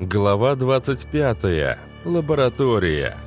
Глава 25. Лаборатория.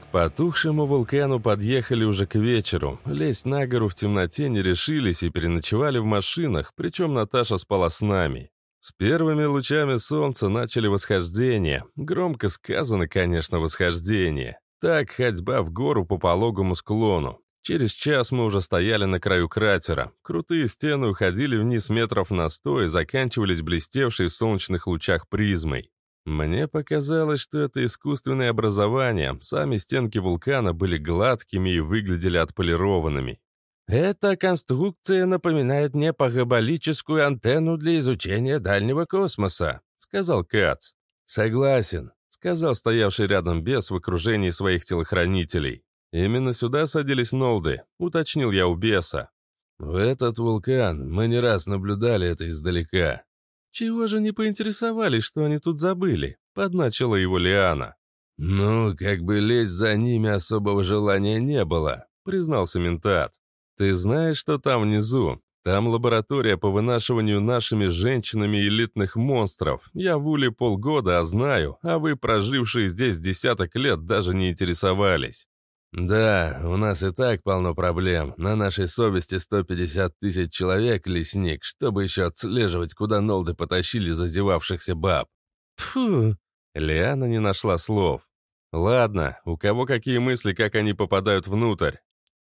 К потухшему вулкану подъехали уже к вечеру. Лезть на гору в темноте не решились и переночевали в машинах, причем Наташа спала с нами. С первыми лучами солнца начали восхождение. Громко сказано, конечно, восхождение. Так, ходьба в гору по пологому склону. Через час мы уже стояли на краю кратера. Крутые стены уходили вниз метров на сто и заканчивались блестевшей в солнечных лучах призмой. Мне показалось, что это искусственное образование. Сами стенки вулкана были гладкими и выглядели отполированными. Эта конструкция напоминает мне параболическую антенну для изучения дальнего космоса», — сказал Кац. «Согласен», — сказал стоявший рядом бес в окружении своих телохранителей. «Именно сюда садились Нолды», — уточнил я у беса. «В этот вулкан мы не раз наблюдали это издалека». «Чего же не поинтересовались, что они тут забыли?» — подначила его Лиана. «Ну, как бы лезть за ними особого желания не было», — признался ментат. «Ты знаешь, что там внизу? Там лаборатория по вынашиванию нашими женщинами элитных монстров. Я в Уле полгода, а знаю, а вы, прожившие здесь десяток лет, даже не интересовались». «Да, у нас и так полно проблем. На нашей совести 150 тысяч человек, лесник, чтобы еще отслеживать, куда нолды потащили зазевавшихся баб». «Фу!» Лиана не нашла слов. «Ладно, у кого какие мысли, как они попадают внутрь?»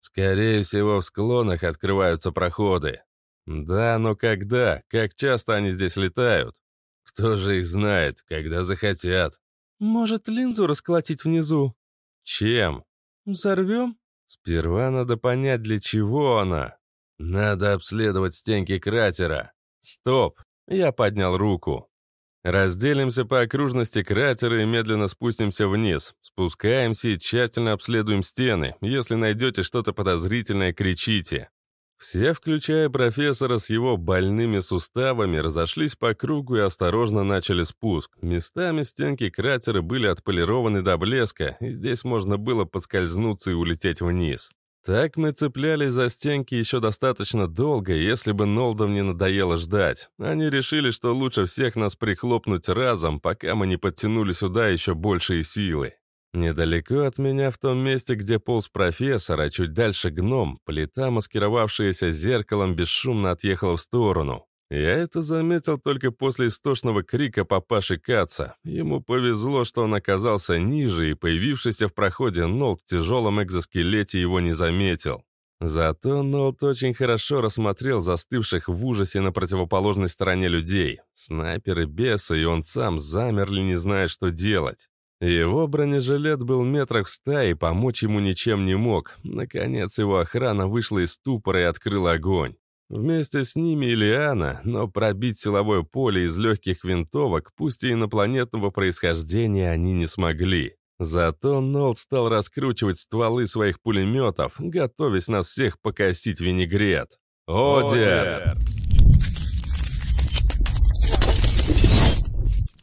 Скорее всего, в склонах открываются проходы. Да, но когда? Как часто они здесь летают? Кто же их знает, когда захотят? Может, линзу расколотить внизу? Чем? Взорвем? Сперва надо понять, для чего она. Надо обследовать стенки кратера. Стоп! Я поднял руку. Разделимся по окружности кратера и медленно спустимся вниз. Спускаемся и тщательно обследуем стены. Если найдете что-то подозрительное, кричите. Все, включая профессора с его больными суставами, разошлись по кругу и осторожно начали спуск. Местами стенки кратера были отполированы до блеска, и здесь можно было подскользнуться и улететь вниз. Так мы цеплялись за стенки еще достаточно долго, если бы Нолдам не надоело ждать. Они решили, что лучше всех нас прихлопнуть разом, пока мы не подтянули сюда еще большие силы. Недалеко от меня, в том месте, где полз профессор, а чуть дальше гном, плита, маскировавшаяся зеркалом, бесшумно отъехала в сторону. Я это заметил только после истошного крика папаши Каца. Ему повезло, что он оказался ниже, и появившийся в проходе Нолт в тяжелом экзоскелете его не заметил. Зато Нолт очень хорошо рассмотрел застывших в ужасе на противоположной стороне людей. Снайперы беса и он сам замерли, не зная, что делать. Его бронежилет был метрах в ста и помочь ему ничем не мог. Наконец его охрана вышла из ступора и открыла огонь. Вместе с ними Илиана, но пробить силовое поле из легких винтовок, пусть и инопланетного происхождения, они не смогли. Зато Нолд стал раскручивать стволы своих пулеметов, готовясь нас всех покосить винегрет. «Одер!»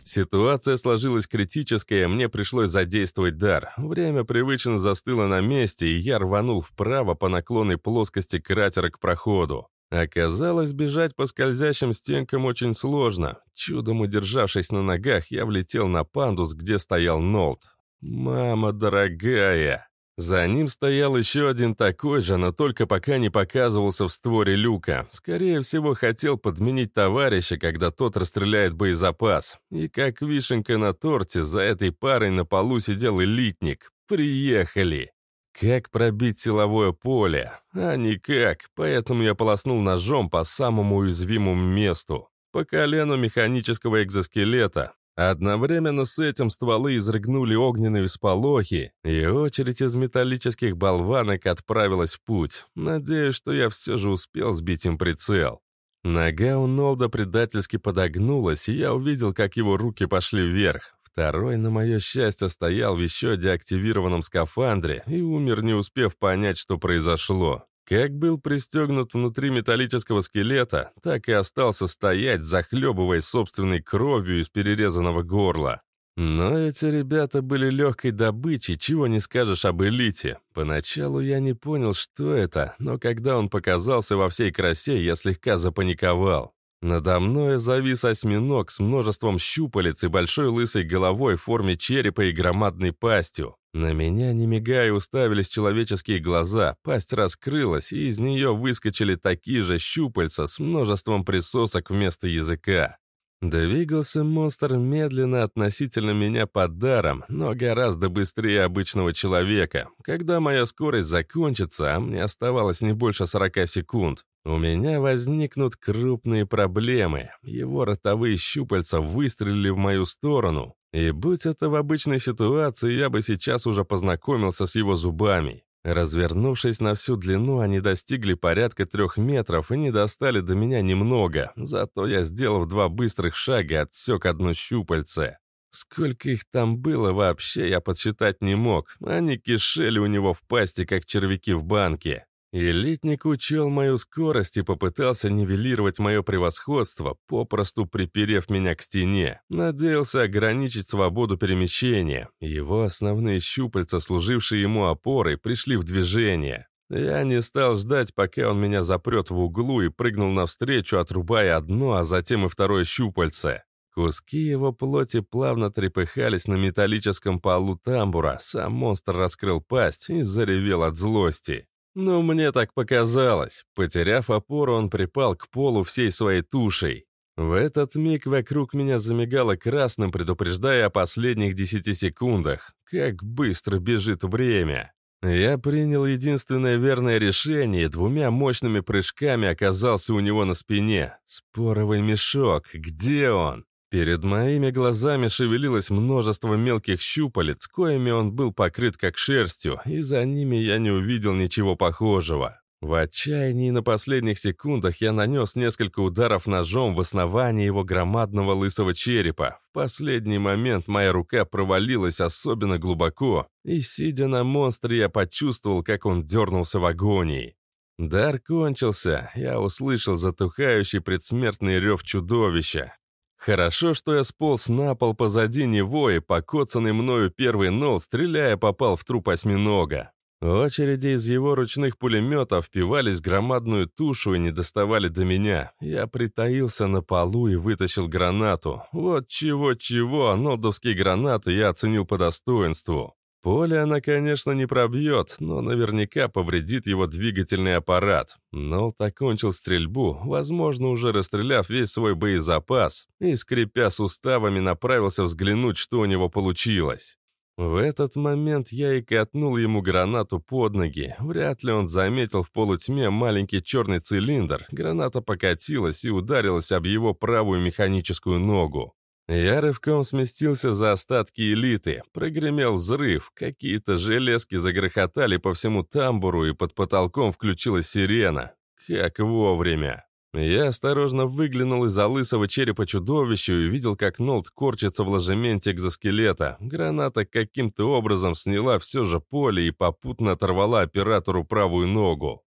Ситуация сложилась критическая, мне пришлось задействовать дар. Время привычно застыло на месте, и я рванул вправо по наклонной плоскости кратера к проходу. Оказалось, бежать по скользящим стенкам очень сложно. Чудом удержавшись на ногах, я влетел на пандус, где стоял Нолт. «Мама дорогая!» За ним стоял еще один такой же, но только пока не показывался в створе люка. Скорее всего, хотел подменить товарища, когда тот расстреляет боезапас. И как вишенка на торте, за этой парой на полу сидел элитник. Приехали! Как пробить силовое поле? А никак, поэтому я полоснул ножом по самому уязвимому месту, по колену механического экзоскелета. Одновременно с этим стволы изрыгнули огненные всполохи, и очередь из металлических болванок отправилась в путь. Надеюсь, что я все же успел сбить им прицел. Нога у Нолда предательски подогнулась, и я увидел, как его руки пошли вверх. Второй, на мое счастье, стоял в еще деактивированном скафандре и умер, не успев понять, что произошло. Как был пристегнут внутри металлического скелета, так и остался стоять, захлебываясь собственной кровью из перерезанного горла. Но эти ребята были легкой добычей, чего не скажешь об элите. Поначалу я не понял, что это, но когда он показался во всей красе, я слегка запаниковал. Надо мной завис осьминог с множеством щупалец и большой лысой головой в форме черепа и громадной пастью. На меня, не мигая, уставились человеческие глаза, пасть раскрылась, и из нее выскочили такие же щупальца с множеством присосок вместо языка. Двигался монстр медленно относительно меня под даром, но гораздо быстрее обычного человека. Когда моя скорость закончится, а мне оставалось не больше 40 секунд, у меня возникнут крупные проблемы. Его ротовые щупальца выстрелили в мою сторону. И будь это в обычной ситуации, я бы сейчас уже познакомился с его зубами. Развернувшись на всю длину, они достигли порядка трех метров и не достали до меня немного, зато я, сделав два быстрых шага, отсек одно щупальце. Сколько их там было вообще, я подсчитать не мог. Они кишели у него в пасти, как червяки в банке. Элитник учел мою скорость и попытался нивелировать мое превосходство, попросту приперев меня к стене. Надеялся ограничить свободу перемещения. Его основные щупальца, служившие ему опорой, пришли в движение. Я не стал ждать, пока он меня запрет в углу и прыгнул навстречу, отрубая одно, а затем и второе щупальце. Куски его плоти плавно трепыхались на металлическом полу тамбура, сам монстр раскрыл пасть и заревел от злости. Но мне так показалось. Потеряв опору, он припал к полу всей своей тушей. В этот миг вокруг меня замигало красным, предупреждая о последних десяти секундах. Как быстро бежит время. Я принял единственное верное решение и двумя мощными прыжками оказался у него на спине. Споровый мешок. Где он? Перед моими глазами шевелилось множество мелких щупалец, коими он был покрыт как шерстью, и за ними я не увидел ничего похожего. В отчаянии на последних секундах я нанес несколько ударов ножом в основании его громадного лысого черепа. В последний момент моя рука провалилась особенно глубоко, и, сидя на монстре, я почувствовал, как он дернулся в агонии. Дар кончился, я услышал затухающий предсмертный рев чудовища. Хорошо, что я сполз на пол позади него и покоцанный мною первый нол, стреляя, попал в труп осьминога. Очереди из его ручных пулеметов впивались в громадную тушу и не доставали до меня. Я притаился на полу и вытащил гранату. Вот чего-чего, нодовские гранаты я оценил по достоинству. Поле она, конечно, не пробьет, но наверняка повредит его двигательный аппарат. Нолт окончил стрельбу, возможно, уже расстреляв весь свой боезапас, и, скрипя суставами, направился взглянуть, что у него получилось. В этот момент я и катнул ему гранату под ноги. Вряд ли он заметил в полутьме маленький черный цилиндр. Граната покатилась и ударилась об его правую механическую ногу. Я рывком сместился за остатки элиты. Прогремел взрыв. Какие-то железки загрохотали по всему тамбуру, и под потолком включилась сирена. Как вовремя. Я осторожно выглянул из-за лысого черепа чудовища и увидел, как Нолт корчится в ложементе экзоскелета. Граната каким-то образом сняла все же поле и попутно оторвала оператору правую ногу.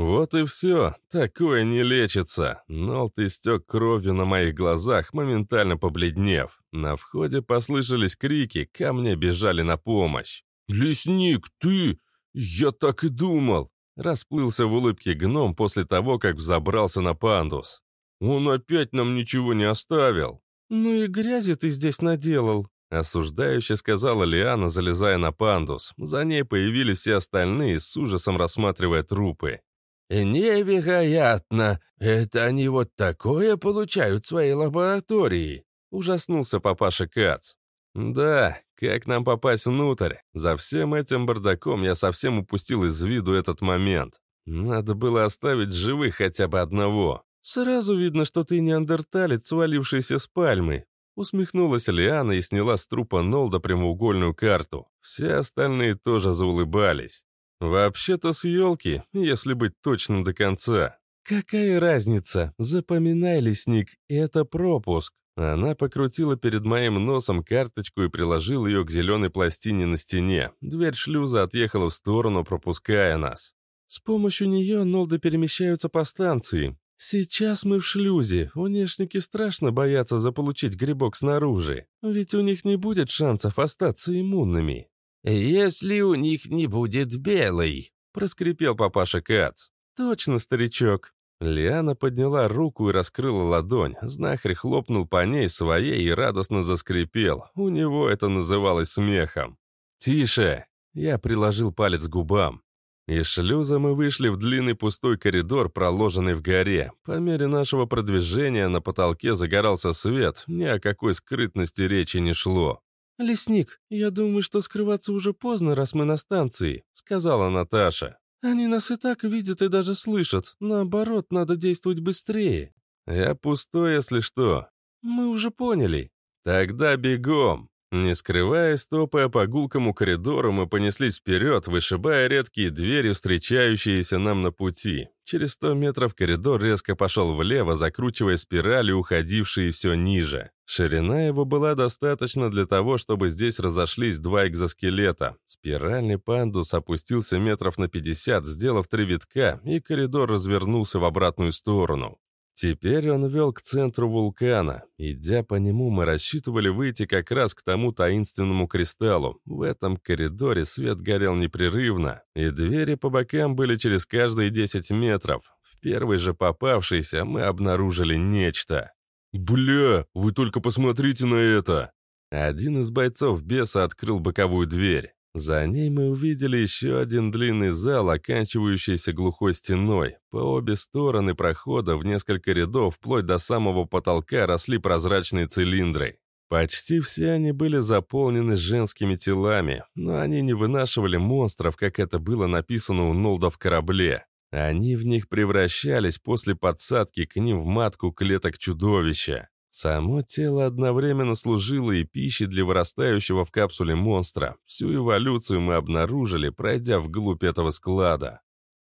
Вот и все. Такое не лечится. Нолт истек кровью на моих глазах, моментально побледнев. На входе послышались крики, ко мне бежали на помощь. «Лесник, ты! Я так и думал!» Расплылся в улыбке гном после того, как взобрался на пандус. «Он опять нам ничего не оставил!» «Ну и грязи ты здесь наделал!» Осуждающе сказала Лиана, залезая на пандус. За ней появились все остальные, с ужасом рассматривая трупы. «Невероятно! Это они вот такое получают в своей лаборатории!» Ужаснулся папаша Кац. «Да, как нам попасть внутрь? За всем этим бардаком я совсем упустил из виду этот момент. Надо было оставить живых хотя бы одного. Сразу видно, что ты неандерталец, свалившийся с пальмы». Усмехнулась Лиана и сняла с трупа Нолда прямоугольную карту. Все остальные тоже заулыбались. «Вообще-то с елки, если быть точным до конца». «Какая разница? Запоминай, лесник, это пропуск». Она покрутила перед моим носом карточку и приложила ее к зеленой пластине на стене. Дверь шлюза отъехала в сторону, пропуская нас. «С помощью нее нолды перемещаются по станции. «Сейчас мы в шлюзе. Внешники страшно боятся заполучить грибок снаружи, ведь у них не будет шансов остаться иммунными». «Если у них не будет белой», — проскрипел папаша Кац. «Точно, старичок». Лиана подняла руку и раскрыла ладонь. Знахарь хлопнул по ней своей и радостно заскрипел. У него это называлось смехом. «Тише!» Я приложил палец к губам. Из шлюза мы вышли в длинный пустой коридор, проложенный в горе. По мере нашего продвижения на потолке загорался свет, ни о какой скрытности речи не шло. «Лесник, я думаю, что скрываться уже поздно, раз мы на станции», — сказала Наташа. «Они нас и так видят и даже слышат. Наоборот, надо действовать быстрее». «Я пустой, если что». «Мы уже поняли». «Тогда бегом». Не скрываясь, топая по гулкому коридору, мы понеслись вперед, вышибая редкие двери, встречающиеся нам на пути. Через сто метров коридор резко пошел влево, закручивая спирали, уходившие все ниже. Ширина его была достаточно для того, чтобы здесь разошлись два экзоскелета. Спиральный пандус опустился метров на 50, сделав три витка, и коридор развернулся в обратную сторону. Теперь он вел к центру вулкана. Идя по нему, мы рассчитывали выйти как раз к тому таинственному кристаллу. В этом коридоре свет горел непрерывно, и двери по бокам были через каждые 10 метров. В первой же попавшейся мы обнаружили нечто. «Бля, вы только посмотрите на это!» Один из бойцов беса открыл боковую дверь. За ней мы увидели еще один длинный зал, оканчивающийся глухой стеной. По обе стороны прохода в несколько рядов, вплоть до самого потолка, росли прозрачные цилиндры. Почти все они были заполнены женскими телами, но они не вынашивали монстров, как это было написано у Нолда в корабле. Они в них превращались после подсадки к ним в матку клеток чудовища. Само тело одновременно служило и пищей для вырастающего в капсуле монстра. Всю эволюцию мы обнаружили, пройдя вглубь этого склада.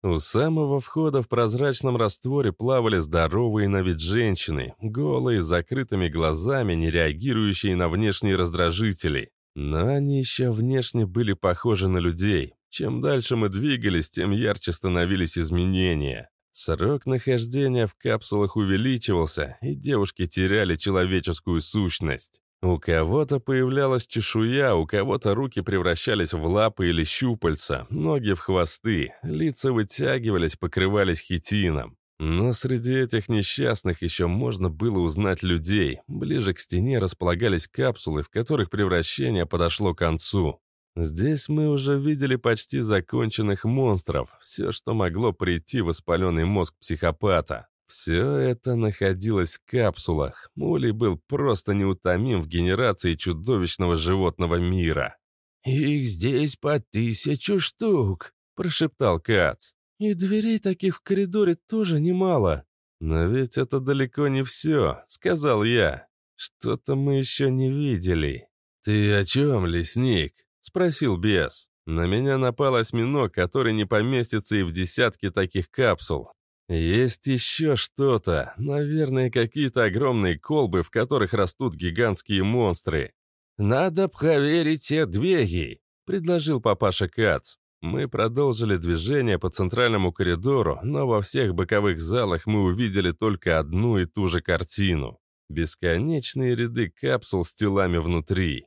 У самого входа в прозрачном растворе плавали здоровые на вид женщины, голые, с закрытыми глазами, не реагирующие на внешние раздражители. Но они еще внешне были похожи на людей. Чем дальше мы двигались, тем ярче становились изменения. Срок нахождения в капсулах увеличивался, и девушки теряли человеческую сущность. У кого-то появлялась чешуя, у кого-то руки превращались в лапы или щупальца, ноги в хвосты, лица вытягивались, покрывались хитином. Но среди этих несчастных еще можно было узнать людей. Ближе к стене располагались капсулы, в которых превращение подошло к концу. Здесь мы уже видели почти законченных монстров, все, что могло прийти в воспаленный мозг психопата. Все это находилось в капсулах. Мулей был просто неутомим в генерации чудовищного животного мира. «Их здесь по тысячу штук», — прошептал Кац. «И дверей таких в коридоре тоже немало». «Но ведь это далеко не все», — сказал я. «Что-то мы еще не видели». «Ты о чем, лесник?» — спросил бес. На меня напал осьминог, который не поместится и в десятки таких капсул. Есть еще что-то, наверное, какие-то огромные колбы, в которых растут гигантские монстры. «Надо проверить те двери», — предложил папаша Кац. Мы продолжили движение по центральному коридору, но во всех боковых залах мы увидели только одну и ту же картину. Бесконечные ряды капсул с телами внутри.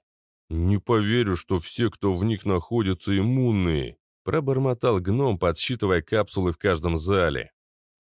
«Не поверю, что все, кто в них находится, иммунные», пробормотал гном, подсчитывая капсулы в каждом зале.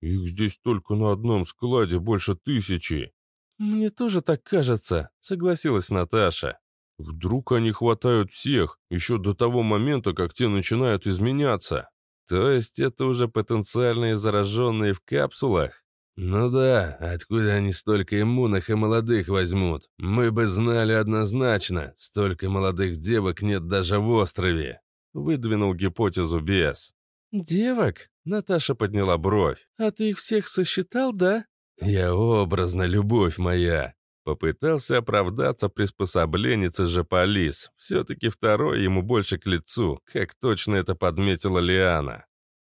«Их здесь только на одном складе больше тысячи». «Мне тоже так кажется», — согласилась Наташа. «Вдруг они хватают всех, еще до того момента, как те начинают изменяться. То есть это уже потенциальные зараженные в капсулах?» «Ну да, откуда они столько иммунных и молодых возьмут? Мы бы знали однозначно, столько молодых девок нет даже в острове», — выдвинул гипотезу бес. «Девок?» — Наташа подняла бровь. «А ты их всех сосчитал, да?» «Я образно, любовь моя», Попытался оправдаться приспособленец же полис. Все-таки второй ему больше к лицу, как точно это подметила Лиана.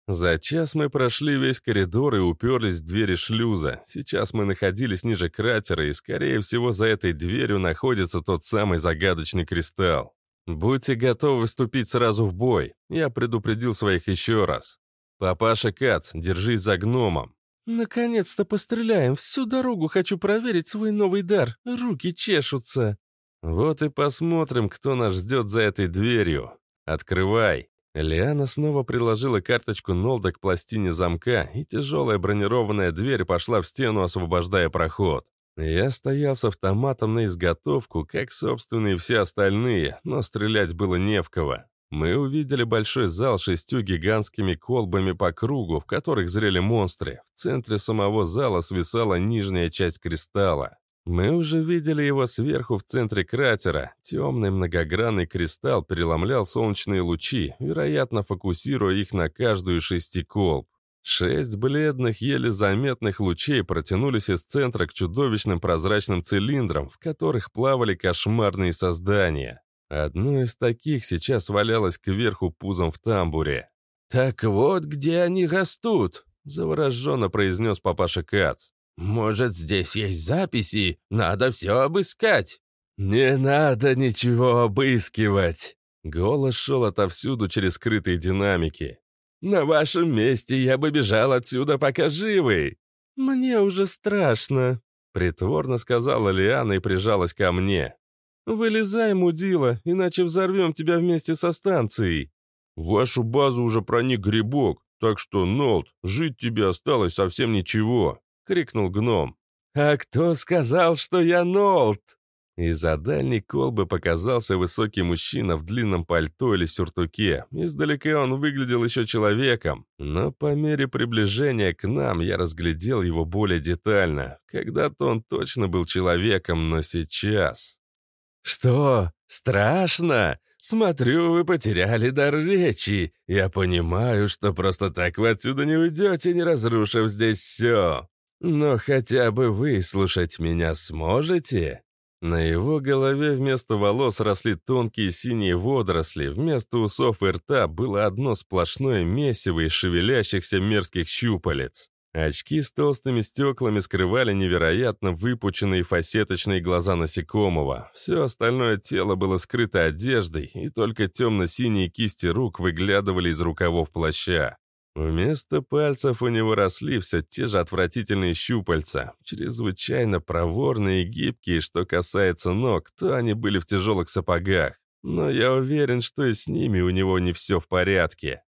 За час мы прошли весь коридор и уперлись в двери шлюза. Сейчас мы находились ниже кратера, и, скорее всего, за этой дверью находится тот самый загадочный кристалл. «Будьте готовы вступить сразу в бой», — я предупредил своих еще раз. «Папаша Кац, держись за гномом». «Наконец-то постреляем! Всю дорогу хочу проверить свой новый дар! Руки чешутся!» «Вот и посмотрим, кто нас ждет за этой дверью. Открывай!» Лиана снова приложила карточку Нолда к пластине замка, и тяжелая бронированная дверь пошла в стену, освобождая проход. Я стоял с автоматом на изготовку, как собственные все остальные, но стрелять было не в кого. Мы увидели большой зал с шестью гигантскими колбами по кругу, в которых зрели монстры. В центре самого зала свисала нижняя часть кристалла. Мы уже видели его сверху в центре кратера. Темный многогранный кристалл переломлял солнечные лучи, вероятно, фокусируя их на каждую шести колб. Шесть бледных, еле заметных лучей протянулись из центра к чудовищным прозрачным цилиндрам, в которых плавали кошмарные создания. Одно из таких сейчас валялось кверху пузом в тамбуре. «Так вот, где они растут», — завороженно произнес папаша Кац. «Может, здесь есть записи? Надо все обыскать». «Не надо ничего обыскивать!» Голос шел отовсюду через скрытые динамики. На вашем месте я бы бежал отсюда, пока живый. Мне уже страшно, притворно сказала Лиана и прижалась ко мне. Вылезай, мудила, иначе взорвем тебя вместе со станцией. В вашу базу уже проник грибок, так что, Нолт, жить тебе осталось совсем ничего, крикнул гном. А кто сказал, что я Нолт? Из-за дальней колбы показался высокий мужчина в длинном пальто или сюртуке. Издалека он выглядел еще человеком, но по мере приближения к нам я разглядел его более детально. Когда-то он точно был человеком, но сейчас... «Что? Страшно? Смотрю, вы потеряли дар речи. Я понимаю, что просто так вы отсюда не уйдете, не разрушив здесь все. Но хотя бы выслушать меня сможете?» На его голове вместо волос росли тонкие синие водоросли, вместо усов и рта было одно сплошное месиво из шевелящихся мерзких щупалец. Очки с толстыми стеклами скрывали невероятно выпученные фасеточные глаза насекомого. Все остальное тело было скрыто одеждой, и только темно-синие кисти рук выглядывали из рукавов плаща. Вместо пальцев у него росли все те же отвратительные щупальца, чрезвычайно проворные и гибкие, что касается ног, то они были в тяжелых сапогах. Но я уверен, что и с ними у него не все в порядке.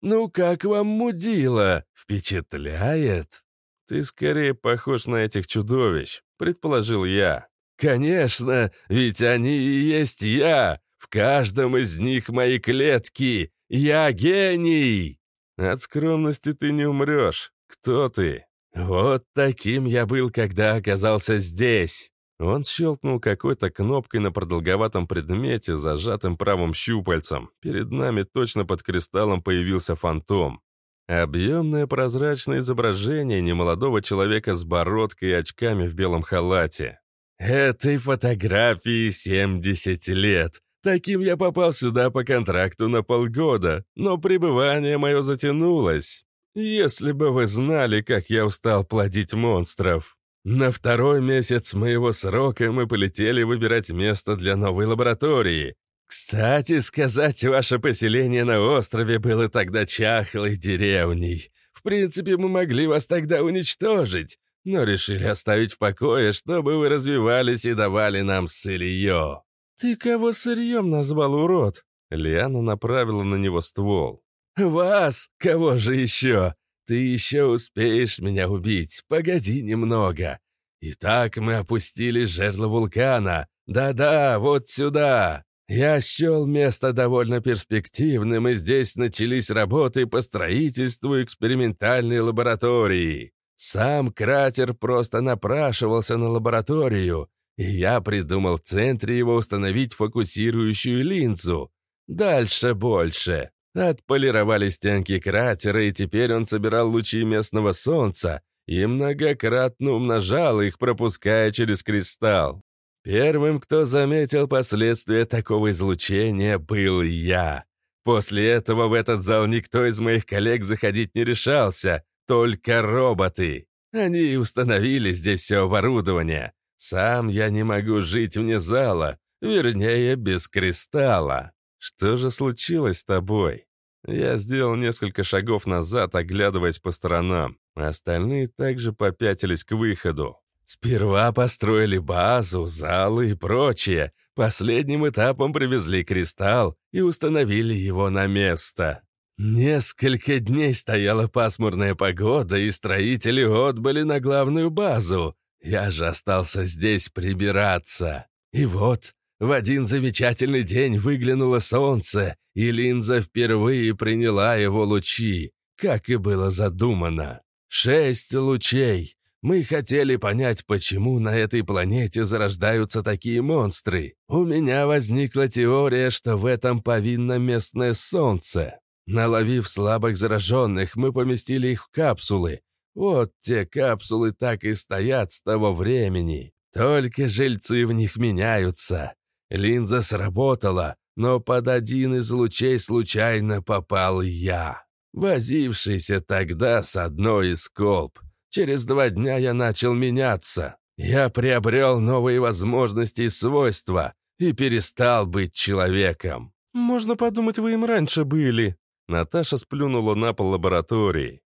«Ну как вам мудила? Впечатляет?» «Ты скорее похож на этих чудовищ», — предположил я. «Конечно, ведь они и есть я. В каждом из них мои клетки. Я гений!» От скромности ты не умрешь. Кто ты? Вот таким я был, когда оказался здесь. Он щелкнул какой-то кнопкой на продолговатом предмете, зажатым правым щупальцем. Перед нами точно под кристаллом появился фантом. Объемное прозрачное изображение немолодого человека с бородкой и очками в белом халате. «Этой фотографии 70 лет. Таким я попал сюда по контракту на полгода, но пребывание мое затянулось. Если бы вы знали, как я устал плодить монстров. На второй месяц моего срока мы полетели выбирать место для новой лаборатории. Кстати сказать, ваше поселение на острове было тогда чахлой деревней. В принципе, мы могли вас тогда уничтожить, но решили оставить в покое, чтобы вы развивались и давали нам сырье. «Ты кого сырьем назвал, урод?» Лиана направила на него ствол. «Вас? Кого же еще? Ты еще успеешь меня убить, погоди немного. Итак, мы опустили жерло вулкана. Да-да, вот сюда. Я счел место довольно перспективным, и здесь начались работы по строительству экспериментальной лаборатории. Сам кратер просто напрашивался на лабораторию, я придумал в центре его установить фокусирующую линзу. Дальше больше. Отполировали стенки кратера, и теперь он собирал лучи местного солнца и многократно умножал их, пропуская через кристалл. Первым, кто заметил последствия такого излучения, был я. После этого в этот зал никто из моих коллег заходить не решался, только роботы. Они установили здесь все оборудование. Сам я не могу жить вне зала, вернее, без кристалла. Что же случилось с тобой? Я сделал несколько шагов назад, оглядываясь по сторонам. Остальные также попятились к выходу. Сперва построили базу, залы и прочее. Последним этапом привезли кристалл и установили его на место. Несколько дней стояла пасмурная погода, и строители отбыли на главную базу. Я же остался здесь прибираться. И вот, в один замечательный день выглянуло солнце, и линза впервые приняла его лучи, как и было задумано. Шесть лучей, мы хотели понять, почему на этой планете зарождаются такие монстры. У меня возникла теория, что в этом повинно местное солнце. Наловив слабых зараженных, мы поместили их в капсулы. Вот те капсулы так и стоят с того времени. Только жильцы в них меняются. Линза сработала, но под один из лучей случайно попал я, возившийся тогда с одной из колб. Через два дня я начал меняться. Я приобрел новые возможности и свойства и перестал быть человеком. «Можно подумать, вы им раньше были». Наташа сплюнула на пол лаборатории.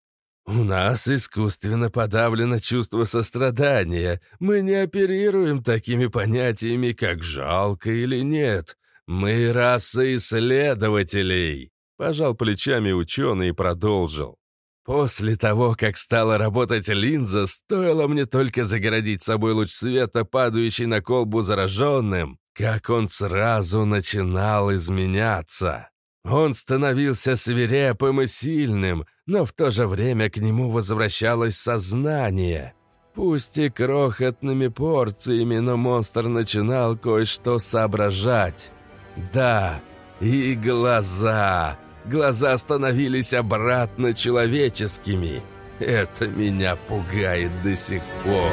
«У нас искусственно подавлено чувство сострадания. Мы не оперируем такими понятиями, как «жалко» или «нет». Мы раса исследователей», — пожал плечами ученый и продолжил. После того, как стала работать линза, стоило мне только загородить собой луч света, падающий на колбу зараженным, как он сразу начинал изменяться. Он становился свирепым и сильным, но в то же время к нему возвращалось сознание. Пусть и крохотными порциями, но монстр начинал кое-что соображать. Да, и глаза. Глаза становились обратно человеческими. Это меня пугает до сих пор.